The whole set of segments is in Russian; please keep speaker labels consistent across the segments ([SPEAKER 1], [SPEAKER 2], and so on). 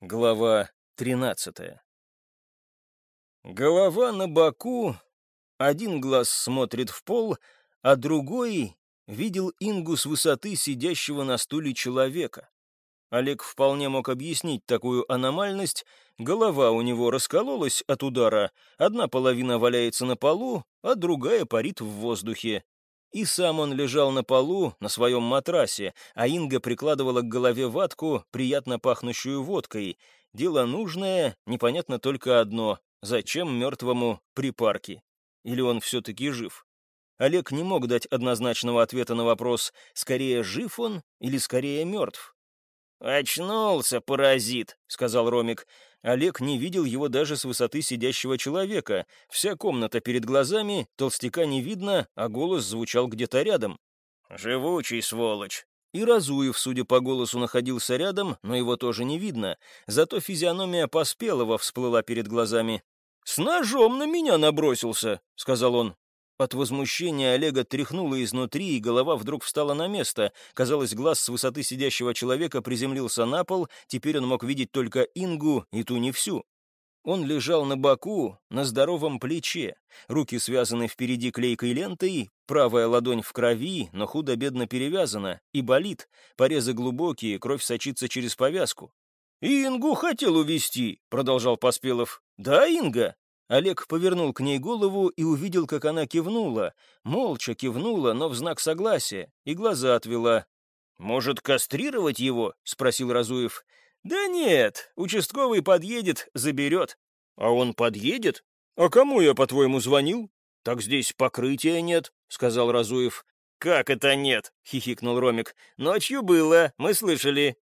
[SPEAKER 1] Глава 13 Голова на боку, один глаз смотрит в пол, а другой видел Ингу с высоты сидящего на стуле человека. Олег вполне мог объяснить такую аномальность. Голова у него раскололась от удара, одна половина валяется на полу, а другая парит в воздухе. И сам он лежал на полу, на своем матрасе, а Инга прикладывала к голове ватку, приятно пахнущую водкой. Дело нужное, непонятно только одно — зачем мертвому припарки? Или он все-таки жив? Олег не мог дать однозначного ответа на вопрос, скорее жив он или скорее мертв.
[SPEAKER 2] «Очнулся, паразит», — сказал Ромик.
[SPEAKER 1] Олег не видел его даже с высоты сидящего человека. Вся комната перед глазами, толстяка не видно, а голос звучал где-то рядом.
[SPEAKER 2] «Живучий сволочь».
[SPEAKER 1] И Разуев, судя по голосу, находился рядом, но его тоже не видно. Зато физиономия Поспелого всплыла перед глазами. «С ножом на меня набросился», — сказал он. От возмущения Олега тряхнуло изнутри, и голова вдруг встала на место. Казалось, глаз с высоты сидящего человека приземлился на пол, теперь он мог видеть только Ингу, и ту не всю. Он лежал на боку, на здоровом плече, руки связаны впереди клейкой лентой, правая ладонь в крови, но худо-бедно перевязана, и болит, порезы глубокие, кровь сочится через повязку. «Ингу хотел увести, продолжал Поспелов. «Да, Инга?» Олег повернул к ней голову и увидел, как она кивнула. Молча кивнула, но в знак согласия, и глаза отвела.
[SPEAKER 2] «Может, кастрировать его?» — спросил Разуев.
[SPEAKER 1] «Да нет, участковый подъедет, заберет».
[SPEAKER 2] «А он подъедет?
[SPEAKER 1] А кому я, по-твоему, звонил?»
[SPEAKER 2] «Так здесь покрытия нет», — сказал Разуев.
[SPEAKER 1] «Как это нет?» — хихикнул Ромик.
[SPEAKER 2] «Ночью было, мы слышали».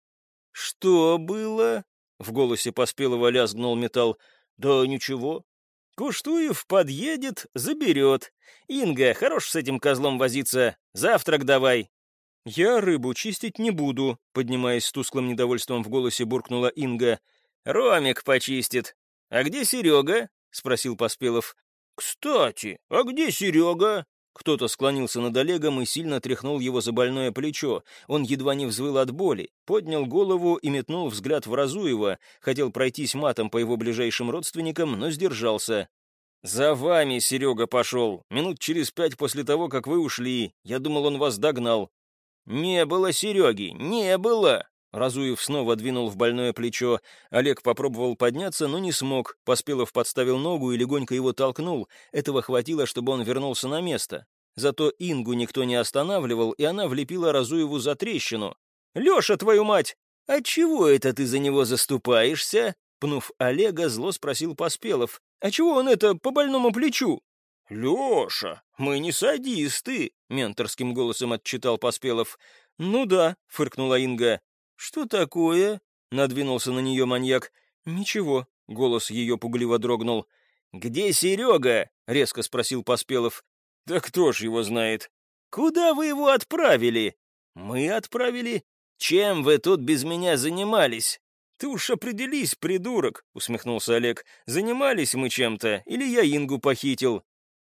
[SPEAKER 1] «Что было?» — в голосе Поспелого лязгнул металл.
[SPEAKER 2] «Да ничего,
[SPEAKER 1] Куштуев подъедет, заберет. Инга, хорош с этим козлом возиться. Завтрак давай. Я рыбу чистить не буду, поднимаясь с тусклым недовольством в голосе, буркнула Инга.
[SPEAKER 2] Ромик почистит. А где Серега? спросил Поспелов.
[SPEAKER 1] Кстати, а где Серега? Кто-то склонился над Олегом и сильно тряхнул его за больное плечо. Он едва не взвыл от боли, поднял голову и метнул взгляд в Разуева, хотел пройтись матом по его ближайшим родственникам, но сдержался. «За вами Серега пошел, минут через пять после того, как вы ушли. Я думал, он вас догнал».
[SPEAKER 2] «Не было Сереги, не было!»
[SPEAKER 1] Разуев снова двинул в больное плечо. Олег попробовал подняться, но не смог. Поспелов подставил ногу и легонько его толкнул. Этого хватило, чтобы он вернулся на место. Зато Ингу никто не останавливал, и она влепила Разуеву за трещину. «Леша, твою мать! А чего это ты за него заступаешься?» Пнув Олега, зло спросил Поспелов. «А чего он это по больному плечу?»
[SPEAKER 2] «Леша, мы не садисты», — менторским голосом отчитал Поспелов.
[SPEAKER 1] «Ну да», — фыркнула Инга. «Что такое?» — надвинулся на нее маньяк. «Ничего», — голос ее пугливо дрогнул.
[SPEAKER 2] «Где Серега?» — резко спросил Поспелов.
[SPEAKER 1] «Да кто ж его знает?»
[SPEAKER 2] «Куда вы его отправили?»
[SPEAKER 1] «Мы отправили?»
[SPEAKER 2] «Чем вы тут без меня занимались?»
[SPEAKER 1] «Ты уж определись, придурок», — усмехнулся Олег. «Занимались мы чем-то, или я Ингу похитил?»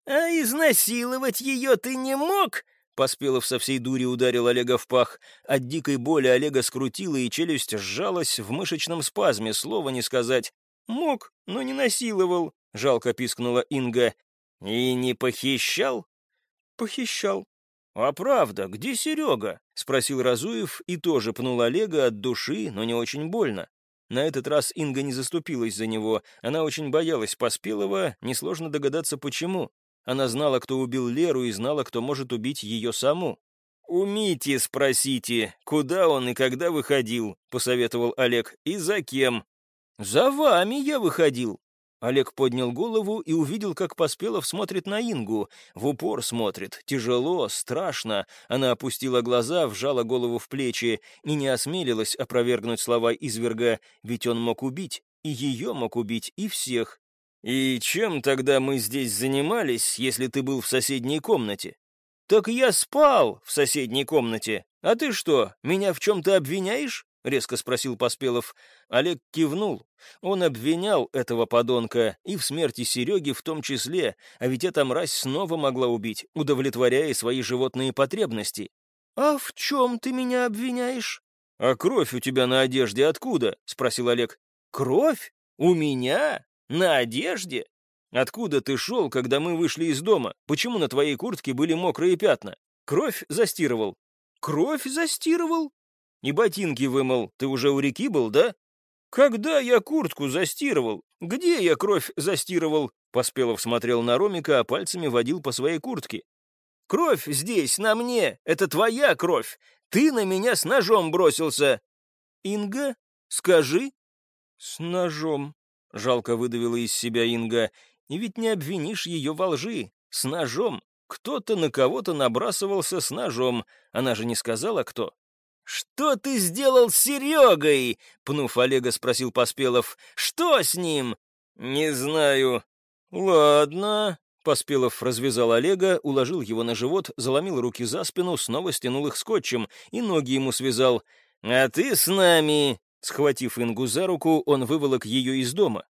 [SPEAKER 2] «А изнасиловать ее ты не мог?»
[SPEAKER 1] Поспелов со всей дури ударил Олега в пах. От дикой боли Олега скрутило, и челюсть сжалась в мышечном спазме, слова не сказать. «Мог, но не насиловал», — жалко пискнула Инга.
[SPEAKER 2] «И не похищал?»
[SPEAKER 1] «Похищал».
[SPEAKER 2] «А правда, где Серега?»
[SPEAKER 1] — спросил Разуев и тоже пнул Олега от души, но не очень больно. На этот раз Инга не заступилась за него. Она очень боялась Поспелого, несложно догадаться, почему. Она знала, кто убил Леру, и знала, кто может убить ее саму.
[SPEAKER 2] «У Мити спросите, куда он и когда выходил», — посоветовал Олег, — «и за кем?»
[SPEAKER 1] «За вами я выходил». Олег поднял голову и увидел, как Поспелов смотрит на Ингу. В упор смотрит. Тяжело, страшно. Она опустила глаза, вжала голову в плечи и не осмелилась опровергнуть слова изверга, ведь он мог убить. И ее мог убить, и всех.
[SPEAKER 2] «И чем тогда мы здесь занимались, если ты был в соседней комнате?»
[SPEAKER 1] «Так я спал в соседней комнате. А ты что, меня в чем-то обвиняешь?» — резко спросил Поспелов. Олег кивнул. Он обвинял этого подонка, и в смерти Сереги в том числе, а ведь эта мразь снова могла убить, удовлетворяя свои животные потребности. «А в чем ты меня обвиняешь?» «А кровь у тебя на одежде откуда?» — спросил Олег. Кровь? У меня? На одежде? Откуда ты шел, когда мы вышли из дома? Почему на твоей куртке были мокрые пятна? Кровь застирывал. Кровь застирывал? И ботинки вымыл. Ты уже у реки был, да? Когда я куртку застирывал? Где я кровь застирывал? Поспелов смотрел на Ромика, а пальцами водил по своей куртке. «Кровь здесь, на мне! Это твоя кровь! Ты на меня с ножом бросился!» «Инга, скажи!» «С ножом», — жалко выдавила из себя Инга. «И ведь не обвинишь ее во лжи. С ножом. Кто-то на кого-то набрасывался с ножом. Она же не сказала, кто». «Что ты сделал с Серегой?» — пнув Олега, спросил Поспелов. «Что с ним?» «Не знаю». «Ладно». Поспелов развязал Олега, уложил его на живот, заломил руки за спину, снова стянул их скотчем и ноги ему связал. «А ты с нами!» Схватив Ингу за руку, он выволок ее из дома.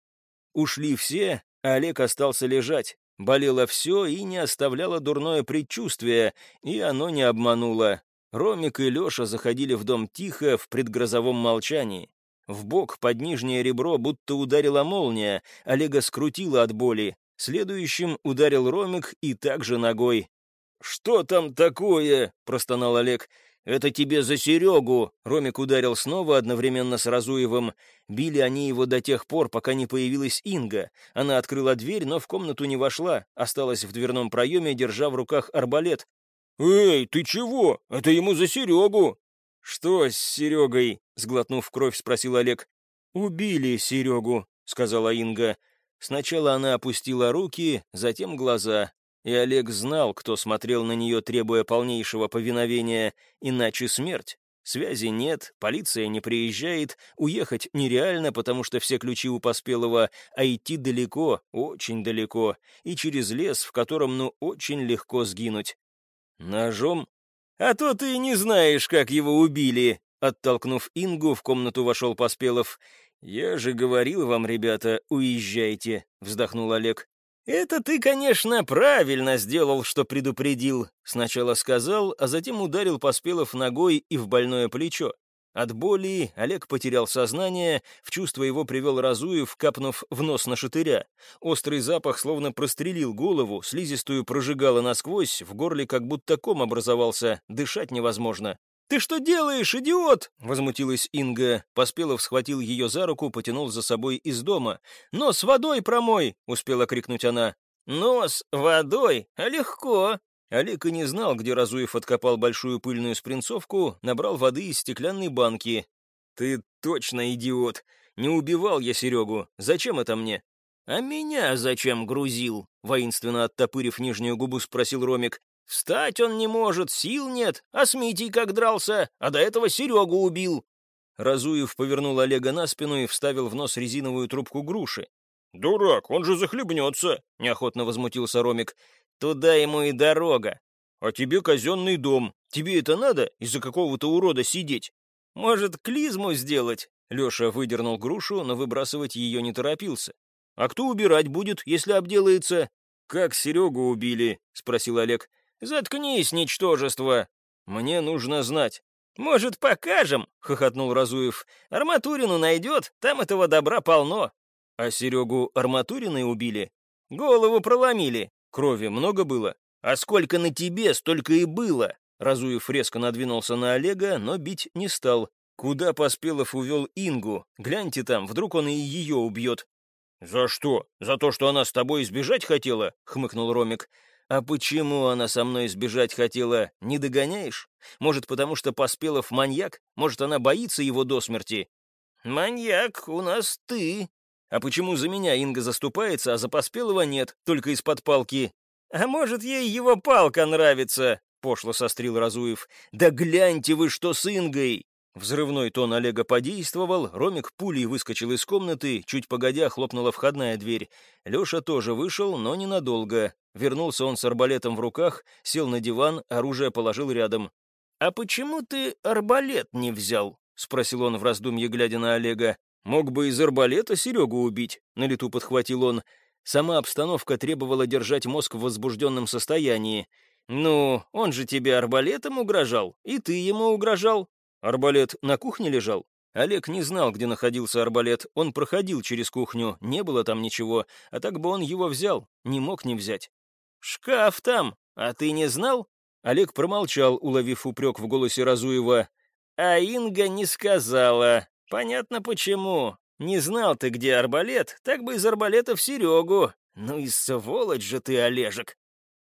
[SPEAKER 1] Ушли все, а Олег остался лежать. Болело все и не оставляло дурное предчувствие, и оно не обмануло. Ромик и Леша заходили в дом тихо, в предгрозовом молчании. В бок под нижнее ребро будто ударила молния, Олега скрутило от боли. Следующим ударил Ромик и также ногой. «Что там такое?» — простонал Олег. «Это тебе за Серегу!» Ромик ударил снова одновременно с Разуевым. Били они его до тех пор, пока не появилась Инга. Она открыла дверь, но в комнату не вошла. Осталась в дверном проеме, держа в руках арбалет. «Эй, ты чего? Это ему за Серегу!» «Что с Серегой?» — сглотнув кровь, спросил Олег. «Убили Серегу», — сказала Инга. Сначала она опустила руки, затем глаза и Олег знал, кто смотрел на нее, требуя полнейшего повиновения, иначе смерть. Связи нет, полиция не приезжает, уехать нереально, потому что все ключи у Поспелого, а идти далеко, очень далеко, и через лес, в котором, ну, очень легко сгинуть. Ножом? А то ты не знаешь, как его убили. Оттолкнув Ингу, в комнату вошел Поспелов. «Я же говорил вам, ребята, уезжайте», — вздохнул Олег. «Это ты, конечно, правильно сделал, что предупредил», — сначала сказал, а затем ударил Поспелов ногой и в больное плечо. От боли Олег потерял сознание, в чувство его привел Разуев, капнув в нос на шатыря. Острый запах словно прострелил голову, слизистую прожигало насквозь, в горле как будто ком образовался, дышать невозможно. «Ты что делаешь, идиот?» — возмутилась Инга. Поспелов схватил ее за руку, потянул за собой из дома. «Нос водой промой!» — успела крикнуть она. «Нос водой? А легко!» Олег и не знал, где Разуев откопал большую пыльную спринцовку, набрал воды из стеклянной банки. «Ты точно идиот! Не убивал я Серегу. Зачем это мне?» «А меня зачем грузил?» — воинственно оттопырив нижнюю губу, спросил Ромик. Встать он не может, сил нет, а с Митей как дрался, а до этого Серегу убил». Разуев повернул Олега на спину и вставил в нос резиновую трубку груши. «Дурак, он же захлебнется!» — неохотно возмутился Ромик. «Туда ему и дорога. А тебе казенный дом. Тебе это надо из-за какого-то урода сидеть? Может, клизму сделать?» Леша выдернул грушу, но выбрасывать ее не торопился. «А кто убирать будет, если обделается?» «Как Серегу убили?» — спросил Олег. «Заткнись, ничтожество! Мне нужно знать». «Может, покажем?» — хохотнул Разуев. «Арматурину найдет, там этого добра полно». «А Серегу арматуриной убили?» «Голову проломили. Крови много было?» «А сколько на тебе, столько и было!» Разуев резко надвинулся на Олега, но бить не стал. Куда Поспелов увел Ингу? Гляньте там, вдруг он и ее убьет. «За что? За то, что она с тобой избежать хотела?» — хмыкнул Ромик. А почему она со мной сбежать хотела, не догоняешь? Может, потому что Поспелов маньяк? Может, она боится его до смерти? Маньяк у нас ты. А почему за меня Инга заступается, а за Поспелова нет, только из-под палки? А может, ей его палка нравится? Пошло сострил Разуев. Да гляньте вы, что с Ингой! Взрывной тон Олега подействовал, Ромик пулей выскочил из комнаты, чуть погодя хлопнула входная дверь. Леша тоже вышел, но ненадолго. Вернулся он с арбалетом в руках, сел на диван, оружие положил рядом. «А почему ты арбалет не взял?» — спросил он в раздумье, глядя на Олега. «Мог бы из арбалета Серегу убить», — на лету подхватил он. Сама обстановка требовала держать мозг в возбужденном состоянии. «Ну, он же тебе арбалетом угрожал, и ты ему угрожал. Арбалет на кухне лежал? Олег не знал, где находился арбалет. Он проходил через кухню, не было там ничего, а так бы он его взял, не мог не взять. «Шкаф там, а ты не знал?» Олег промолчал, уловив упрек в голосе Разуева. «А Инга не сказала. Понятно почему. Не знал ты, где арбалет, так бы из арбалета в Серегу. Ну и сволочь же ты, Олежек!»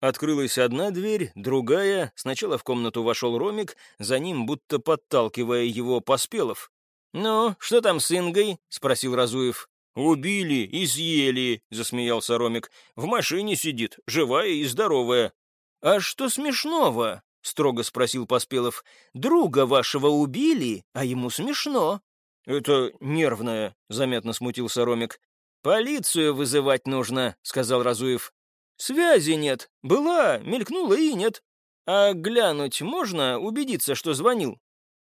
[SPEAKER 1] Открылась одна дверь, другая. Сначала в комнату вошел Ромик, за ним, будто подталкивая его, Поспелов. «Ну, что там с Ингой?» — спросил Разуев. «Убили и съели», — засмеялся Ромик. «В машине сидит, живая и здоровая». «А что смешного?» — строго спросил Поспелов. «Друга вашего убили, а ему смешно». «Это нервное», — заметно смутился Ромик. «Полицию вызывать нужно», — сказал Разуев. «Связи нет. Была, мелькнула и нет. А глянуть можно, убедиться, что звонил?»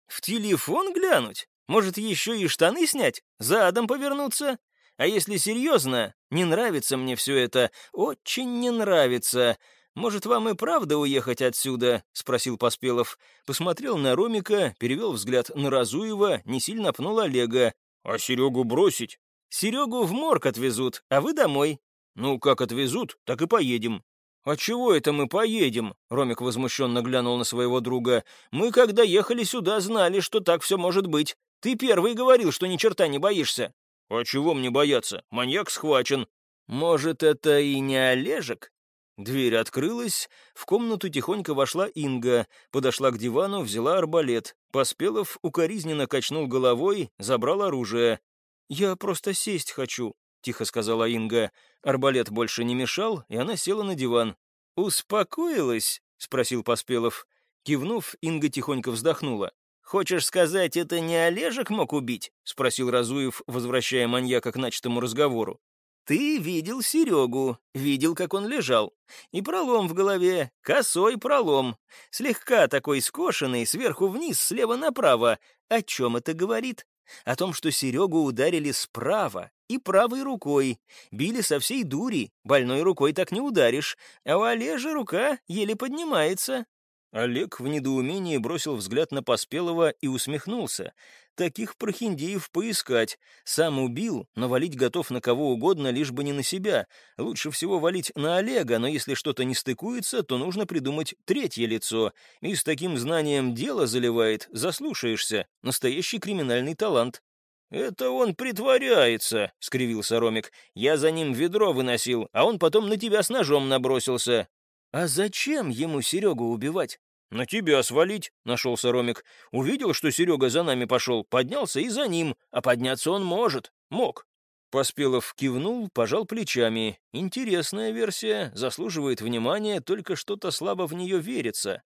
[SPEAKER 1] «В телефон глянуть? Может, еще и штаны снять? Задом повернуться? А если серьезно, не нравится мне все это, очень не нравится. Может, вам и правда уехать отсюда?» — спросил Поспелов. Посмотрел на Ромика, перевел взгляд на Разуева, не сильно пнул Олега. «А Серегу бросить?» «Серегу в морг отвезут, а вы домой. «Ну, как отвезут, так и поедем». «А чего это мы поедем?» — Ромик возмущенно глянул на своего друга. «Мы, когда ехали сюда, знали, что так все может быть. Ты первый говорил, что ни черта не боишься». «А чего мне бояться? Маньяк схвачен». «Может, это и не Олежек?» Дверь открылась, в комнату тихонько вошла Инга, подошла к дивану, взяла арбалет. Поспелов укоризненно качнул головой, забрал оружие. «Я просто сесть хочу», — тихо сказала Инга. Арбалет больше не мешал, и она села на диван. «Успокоилась?» — спросил Поспелов. Кивнув, Инга тихонько вздохнула. «Хочешь сказать, это не Олежек мог убить?» — спросил Разуев, возвращая маньяка к начатому разговору. «Ты видел Серегу, видел, как он лежал. И пролом в голове, косой пролом. Слегка такой скошенный, сверху вниз, слева направо. О чем это говорит? О том, что Серегу ударили справа и правой рукой. Били со всей дури, больной рукой так не ударишь, а у Олежа рука еле поднимается. Олег в недоумении бросил взгляд на Поспелого и усмехнулся. Таких прохиндеев поискать. Сам убил, но валить готов на кого угодно, лишь бы не на себя. Лучше всего валить на Олега, но если что-то не стыкуется, то нужно придумать третье лицо. И с таким знанием дело заливает, заслушаешься. Настоящий криминальный талант. «Это он притворяется», — скривился Ромик. «Я за ним ведро выносил, а он потом на тебя с ножом набросился. «А зачем ему Серегу убивать?» «На тебя свалить», — нашелся Ромик. «Увидел, что Серега за нами пошел, поднялся и за ним, а подняться он может. Мог». Поспелов кивнул, пожал плечами. Интересная версия, заслуживает внимания, только что-то слабо в нее верится.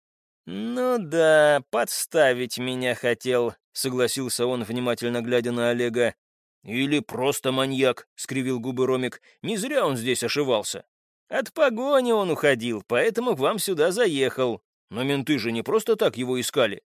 [SPEAKER 1] «Ну да, подставить меня хотел», — согласился он, внимательно глядя на Олега. «Или просто маньяк», — скривил губы Ромик. «Не зря он здесь ошивался». От погони он уходил, поэтому к вам сюда заехал. Но менты же не просто так его искали.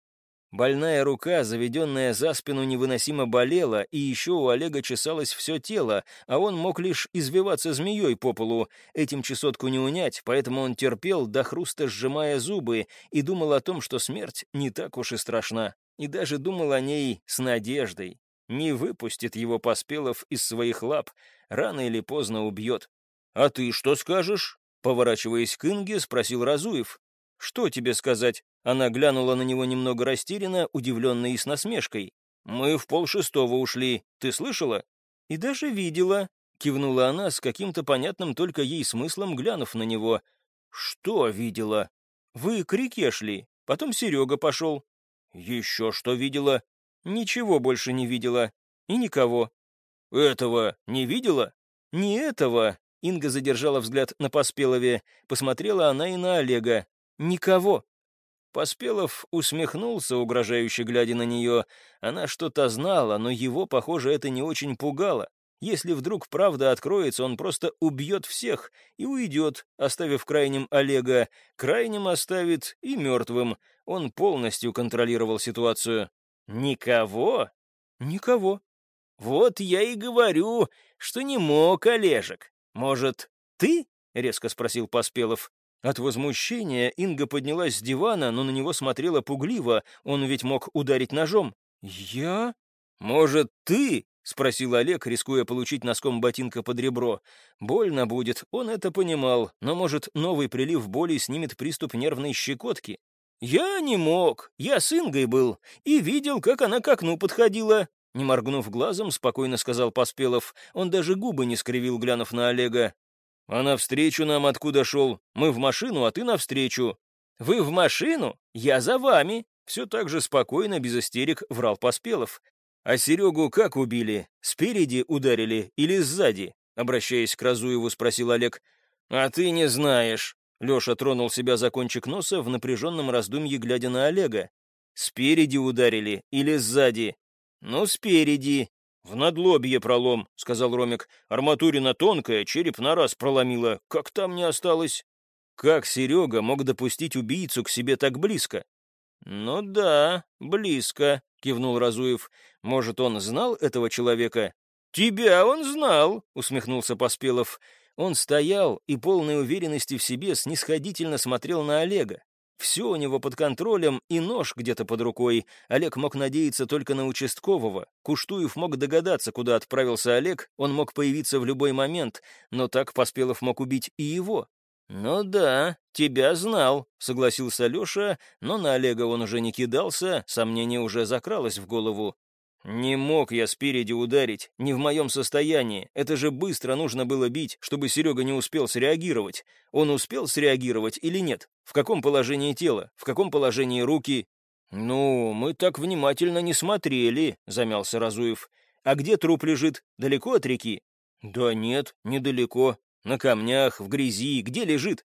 [SPEAKER 1] Больная рука, заведенная за спину, невыносимо болела, и еще у Олега чесалось все тело, а он мог лишь извиваться змеей по полу. Этим чесотку не унять, поэтому он терпел, до хруста сжимая зубы, и думал о том, что смерть не так уж и страшна. И даже думал о ней с надеждой. Не выпустит его Поспелов из своих лап, рано или поздно убьет. «А ты что скажешь?» Поворачиваясь к Инге, спросил Разуев. «Что тебе сказать?» Она глянула на него немного растерянно, удивленно и с насмешкой. «Мы в полшестого ушли. Ты слышала?» «И даже видела», — кивнула она с каким-то понятным только ей смыслом, глянув на него. «Что видела?» «Вы к реке шли. Потом Серега пошел». «Еще что видела?» «Ничего больше не видела. И никого». «Этого не видела?» «Не этого», Инга задержала взгляд на Поспелове. Посмотрела она и на Олега. «Никого». Поспелов усмехнулся, угрожающе глядя на нее. Она что-то знала, но его, похоже, это не очень пугало. Если вдруг правда откроется, он просто убьет всех и уйдет, оставив крайним Олега. Крайним оставит и мертвым. Он полностью контролировал ситуацию. «Никого?» «Никого». «Вот я и говорю, что не мог Олежек. «Может, ты?» — резко спросил Поспелов. От возмущения Инга поднялась с дивана, но на него смотрела пугливо, он ведь мог ударить ножом. «Я? «Может, ты?» — спросил Олег, рискуя получить носком ботинка под ребро. «Больно будет, он это понимал, но, может, новый прилив боли снимет приступ нервной щекотки?» «Я не мог, я с Ингой был и видел, как она к окну подходила». Не моргнув глазом, спокойно сказал Поспелов. Он даже губы не скривил, глянув на Олега. «А навстречу нам откуда шел? Мы в машину, а ты навстречу». «Вы в машину? Я за вами!» Все так же спокойно, без истерик, врал Поспелов. «А Серегу как убили? Спереди ударили или сзади?» Обращаясь к Разуеву, спросил Олег. «А ты не знаешь». Леша тронул себя за кончик носа в напряженном раздумье, глядя на Олега. «Спереди ударили или сзади?» «Ну, спереди». «В надлобье пролом», — сказал Ромик. «Арматурина тонкая, череп на раз проломила. Как там не осталось?» Как Серега мог допустить убийцу к себе так близко? «Ну да, близко», — кивнул Разуев. «Может, он знал этого человека?» «Тебя он знал», — усмехнулся Поспелов. Он стоял и, полной уверенности в себе, снисходительно смотрел на Олега. Все у него под контролем и нож где-то под рукой. Олег мог надеяться только на участкового. Куштуев мог догадаться, куда отправился Олег, он мог появиться в любой момент, но так Поспелов мог убить и его. «Ну да, тебя знал», — согласился Леша, но на Олега он уже не кидался, сомнение уже закралось в голову. «Не мог я спереди ударить, не в моем состоянии. Это же быстро нужно было бить, чтобы Серега не успел среагировать. Он успел среагировать или нет? В каком положении тела? В каком положении руки?» «Ну, мы так внимательно не смотрели», — замялся Разуев. «А где труп лежит? Далеко от реки?» «Да нет, недалеко. На камнях, в грязи, где лежит?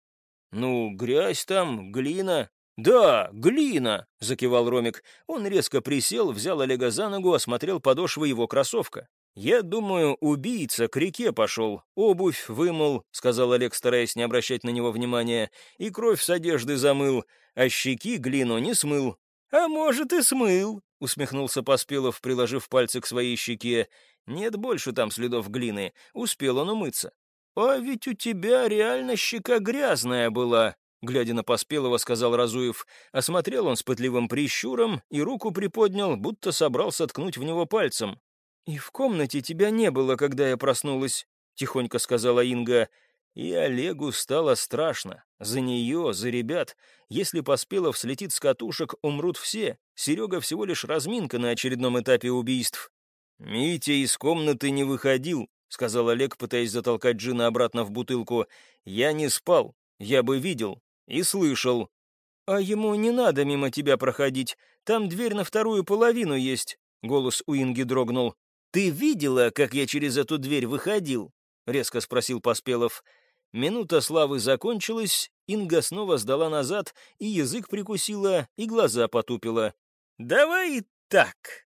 [SPEAKER 1] Ну, грязь там, глина. Да, глина, закивал Ромик. Он резко присел, взял Олега за ногу, осмотрел подошвы его кроссовка. «Я думаю, убийца к реке пошел, обувь вымыл», — сказал Олег, стараясь не обращать на него внимания, «и кровь с одежды замыл, а щеки глину не смыл». «А может, и смыл», — усмехнулся Поспелов, приложив пальцы к своей щеке. «Нет больше там следов глины, успел он умыться». «А ведь у тебя реально щека грязная была», — глядя на Поспелого, сказал Разуев. Осмотрел он с пытливым прищуром и руку приподнял, будто собрался ткнуть в него пальцем. «И в комнате тебя не было, когда я проснулась», — тихонько сказала Инга. И Олегу стало страшно. За нее, за ребят. Если Поспелов слетит с катушек, умрут все. Серега всего лишь разминка на очередном этапе убийств. Митя из комнаты не выходил, — сказал Олег, пытаясь затолкать Джина обратно в бутылку. «Я не спал. Я бы видел. И слышал». «А ему не надо мимо тебя проходить. Там дверь на вторую половину есть», — голос у Инги дрогнул. «Ты видела, как я через эту дверь выходил?» — резко спросил Поспелов. Минута славы закончилась, Инга снова сдала назад, и язык прикусила, и глаза потупила. «Давай так»,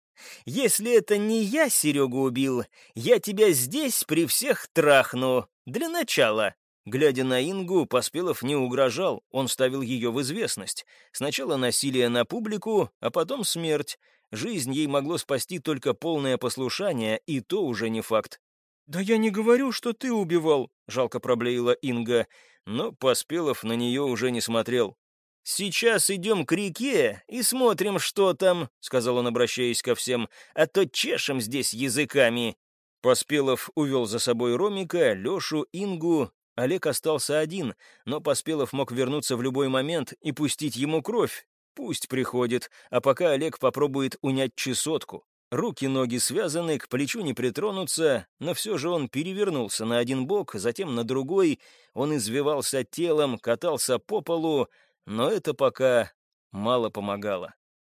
[SPEAKER 1] если это не я Серегу убил, я тебя здесь при всех трахну. Для начала». Глядя на Ингу, Поспелов не угрожал, он ставил ее в известность. Сначала насилие на публику, а потом смерть. Жизнь ей могло спасти только полное послушание, и то уже не факт. «Да я не говорю, что ты убивал», — жалко проблеяла Инга. Но Поспелов на нее уже не смотрел. «Сейчас идем к реке и смотрим, что там», — сказал он, обращаясь ко всем, «а то чешем здесь языками». Поспелов увел за собой Ромика, Лешу, Ингу. Олег остался один, но Поспелов мог вернуться в любой момент и пустить ему кровь. Пусть приходит, а пока Олег попробует унять чесотку. Руки-ноги связаны, к плечу не притронуться, но все же он перевернулся на один бок, затем на другой. Он извивался телом, катался по полу, но это пока мало помогало.